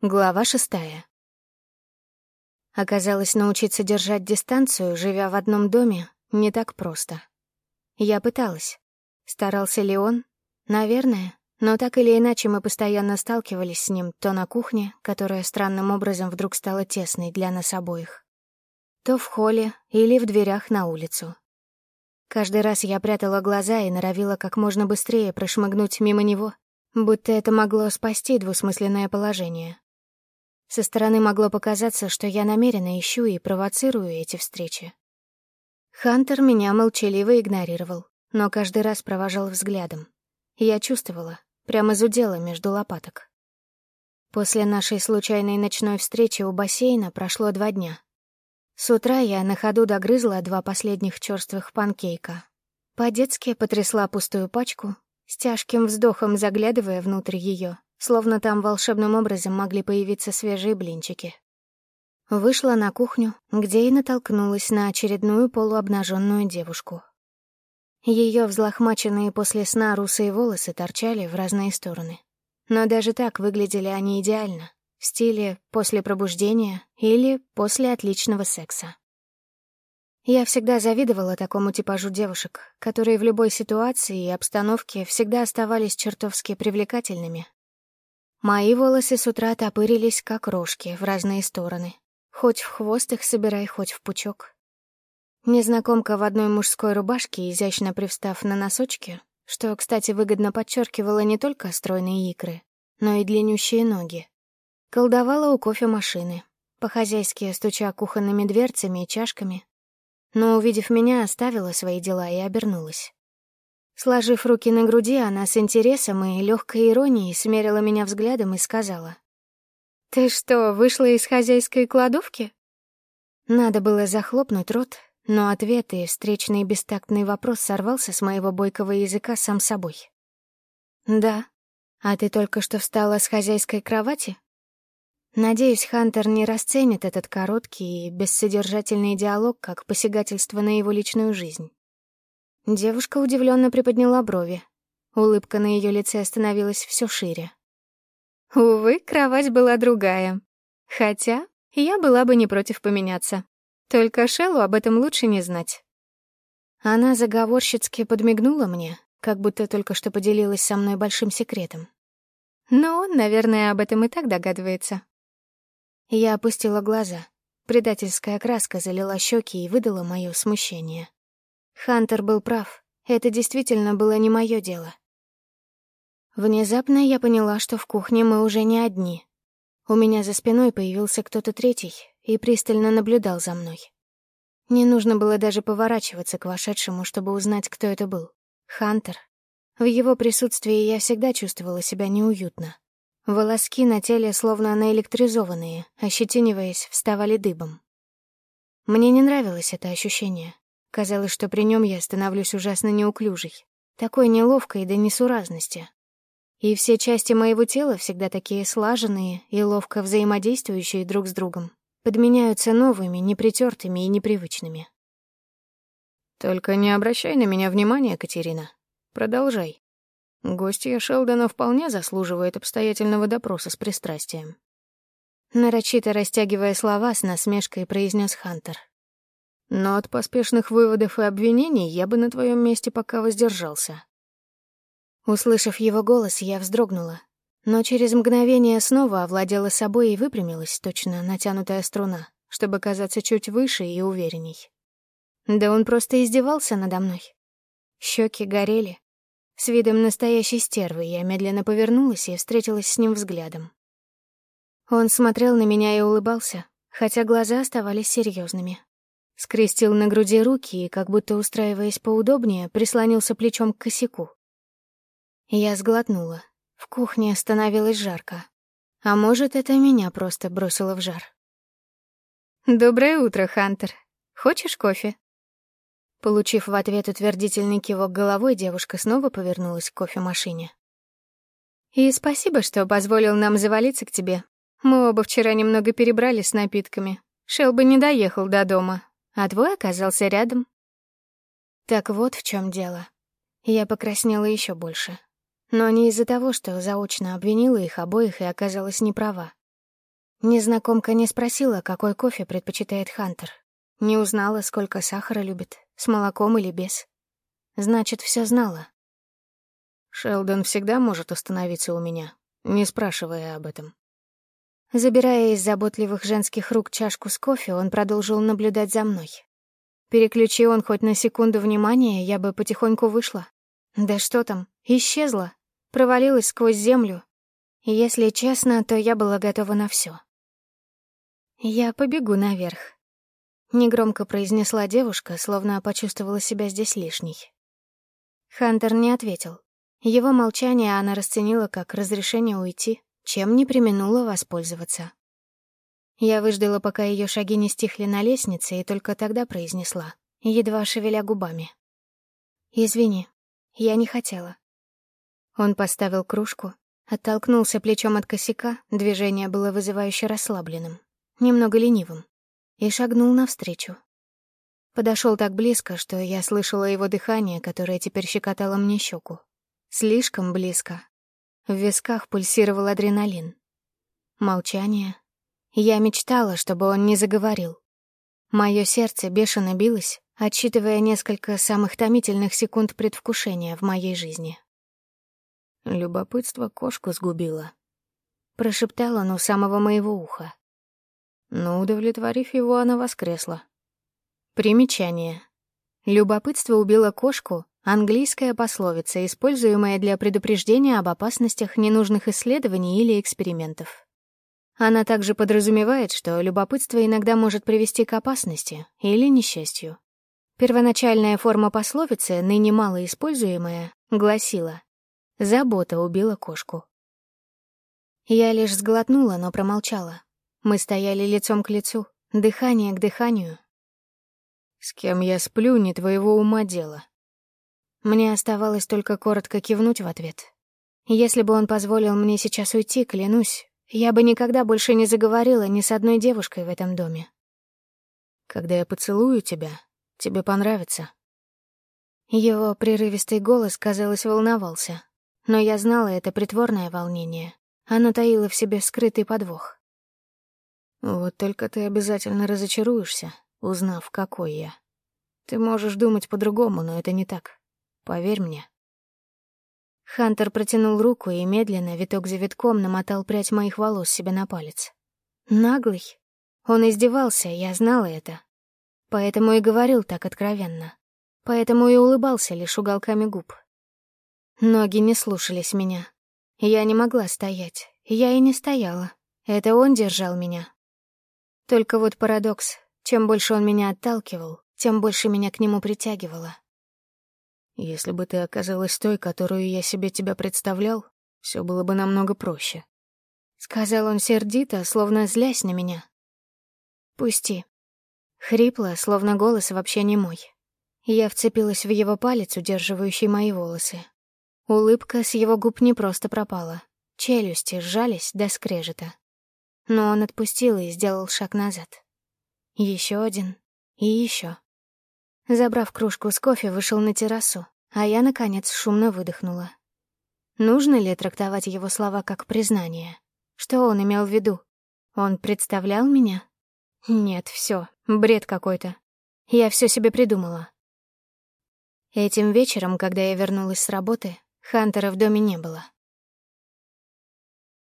Глава шестая. Оказалось, научиться держать дистанцию, живя в одном доме, не так просто. Я пыталась. Старался ли он? Наверное. Но так или иначе мы постоянно сталкивались с ним то на кухне, которая странным образом вдруг стала тесной для нас обоих, то в холле или в дверях на улицу. Каждый раз я прятала глаза и норовила как можно быстрее прошмыгнуть мимо него, будто это могло спасти двусмысленное положение. Со стороны могло показаться, что я намеренно ищу и провоцирую эти встречи. Хантер меня молчаливо игнорировал, но каждый раз провожал взглядом. Я чувствовала, прямо зудела между лопаток. После нашей случайной ночной встречи у бассейна прошло два дня. С утра я на ходу догрызла два последних черствых панкейка. По-детски потрясла пустую пачку, с тяжким вздохом заглядывая внутрь ее словно там волшебным образом могли появиться свежие блинчики. Вышла на кухню, где и натолкнулась на очередную полуобнаженную девушку. Ее взлохмаченные после сна русые волосы торчали в разные стороны. Но даже так выглядели они идеально, в стиле «после пробуждения» или «после отличного секса». Я всегда завидовала такому типажу девушек, которые в любой ситуации и обстановке всегда оставались чертовски привлекательными, Мои волосы с утра топырились, как рожки, в разные стороны. Хоть в хвост их собирай, хоть в пучок. Незнакомка в одной мужской рубашке, изящно привстав на носочки, что, кстати, выгодно подчеркивало не только стройные икры, но и длиннющие ноги. Колдовала у кофемашины, по-хозяйски стуча кухонными дверцами и чашками. Но, увидев меня, оставила свои дела и обернулась. Сложив руки на груди, она с интересом и легкой иронией смерила меня взглядом и сказала. «Ты что, вышла из хозяйской кладовки?» Надо было захлопнуть рот, но ответ и встречный бестактный вопрос сорвался с моего бойкого языка сам собой. «Да. А ты только что встала с хозяйской кровати?» Надеюсь, Хантер не расценит этот короткий и бессодержательный диалог как посягательство на его личную жизнь. Девушка удивленно приподняла брови. Улыбка на ее лице становилась все шире. Увы, кровать была другая. Хотя я была бы не против поменяться. Только Шеллу об этом лучше не знать. Она заговорщицки подмигнула мне, как будто только что поделилась со мной большим секретом. Но он, наверное, об этом и так догадывается. Я опустила глаза. Предательская краска залила щеки и выдала мое смущение. Хантер был прав. Это действительно было не мое дело. Внезапно я поняла, что в кухне мы уже не одни. У меня за спиной появился кто-то третий и пристально наблюдал за мной. Не нужно было даже поворачиваться к вошедшему, чтобы узнать, кто это был. Хантер. В его присутствии я всегда чувствовала себя неуютно. Волоски на теле словно наэлектризованные, ощетиниваясь, вставали дыбом. Мне не нравилось это ощущение. Казалось, что при нем я становлюсь ужасно неуклюжей, такой неловкой до несуразности. И все части моего тела, всегда такие слаженные и ловко взаимодействующие друг с другом, подменяются новыми, непритертыми и непривычными. «Только не обращай на меня внимания, Катерина. Продолжай. Гостья Шелдона вполне заслуживает обстоятельного допроса с пристрастием». Нарочито растягивая слова, с насмешкой произнес Хантер. Но от поспешных выводов и обвинений я бы на твоем месте пока воздержался. Услышав его голос, я вздрогнула, но через мгновение снова овладела собой и выпрямилась, точно натянутая струна, чтобы казаться чуть выше и уверенней. Да он просто издевался надо мной. Щеки горели. С видом настоящей стервы я медленно повернулась и встретилась с ним взглядом. Он смотрел на меня и улыбался, хотя глаза оставались серьезными. Скрестил на груди руки и, как будто устраиваясь поудобнее, прислонился плечом к косяку. Я сглотнула. В кухне становилось жарко. А может, это меня просто бросило в жар. «Доброе утро, Хантер. Хочешь кофе?» Получив в ответ утвердительный кивок головой, девушка снова повернулась к кофемашине. «И спасибо, что позволил нам завалиться к тебе. Мы оба вчера немного перебрали с напитками. Шел бы не доехал до дома, а твой оказался рядом. Так вот в чем дело. Я покраснела еще больше. Но не из-за того, что заочно обвинила их обоих и оказалась неправа. Незнакомка не спросила, какой кофе предпочитает Хантер. Не узнала, сколько сахара любит, с молоком или без. Значит, все знала. Шелдон всегда может остановиться у меня, не спрашивая об этом. Забирая из заботливых женских рук чашку с кофе, он продолжил наблюдать за мной. Переключи он хоть на секунду внимания, я бы потихоньку вышла. Да что там, исчезла, провалилась сквозь землю. Если честно, то я была готова на все. «Я побегу наверх», — негромко произнесла девушка, словно почувствовала себя здесь лишней. Хантер не ответил. Его молчание она расценила как разрешение уйти, чем не применула воспользоваться. Я выждала, пока ее шаги не стихли на лестнице, и только тогда произнесла, едва шевеля губами. «Извини, я не хотела». Он поставил кружку, оттолкнулся плечом от косяка, движение было вызывающе расслабленным немного ленивым, и шагнул навстречу. Подошел так близко, что я слышала его дыхание, которое теперь щекотало мне щеку. Слишком близко. В висках пульсировал адреналин. Молчание. Я мечтала, чтобы он не заговорил. Мое сердце бешено билось, отсчитывая несколько самых томительных секунд предвкушения в моей жизни. «Любопытство кошку сгубило», — прошептал он у самого моего уха. Но, удовлетворив его, она воскресла. Примечание. Любопытство убило кошку — английская пословица, используемая для предупреждения об опасностях ненужных исследований или экспериментов. Она также подразумевает, что любопытство иногда может привести к опасности или несчастью. Первоначальная форма пословицы, ныне мало используемая, гласила «Забота убила кошку». Я лишь сглотнула, но промолчала. Мы стояли лицом к лицу, дыхание к дыханию. «С кем я сплю, не твоего ума дело». Мне оставалось только коротко кивнуть в ответ. Если бы он позволил мне сейчас уйти, клянусь, я бы никогда больше не заговорила ни с одной девушкой в этом доме. «Когда я поцелую тебя, тебе понравится». Его прерывистый голос, казалось, волновался. Но я знала это притворное волнение. Оно таило в себе скрытый подвох. Вот только ты обязательно разочаруешься, узнав, какой я. Ты можешь думать по-другому, но это не так. Поверь мне. Хантер протянул руку и медленно, виток за витком, намотал прядь моих волос себе на палец. Наглый. Он издевался, я знала это. Поэтому и говорил так откровенно. Поэтому и улыбался лишь уголками губ. Ноги не слушались меня. Я не могла стоять. Я и не стояла. Это он держал меня, только вот парадокс. Чем больше он меня отталкивал, тем больше меня к нему притягивало. Если бы ты оказалась той, которую я себе тебя представлял, все было бы намного проще. Сказал он сердито, словно злясь на меня. «Пусти». Хрипло, словно голос вообще не мой. Я вцепилась в его палец, удерживающий мои волосы. Улыбка с его губ не просто пропала. Челюсти сжались до скрежета но он отпустил и сделал шаг назад. Еще один и еще. Забрав кружку с кофе, вышел на террасу, а я, наконец, шумно выдохнула. Нужно ли трактовать его слова как признание? Что он имел в виду? Он представлял меня? Нет, все, бред какой-то. Я все себе придумала. Этим вечером, когда я вернулась с работы, Хантера в доме не было.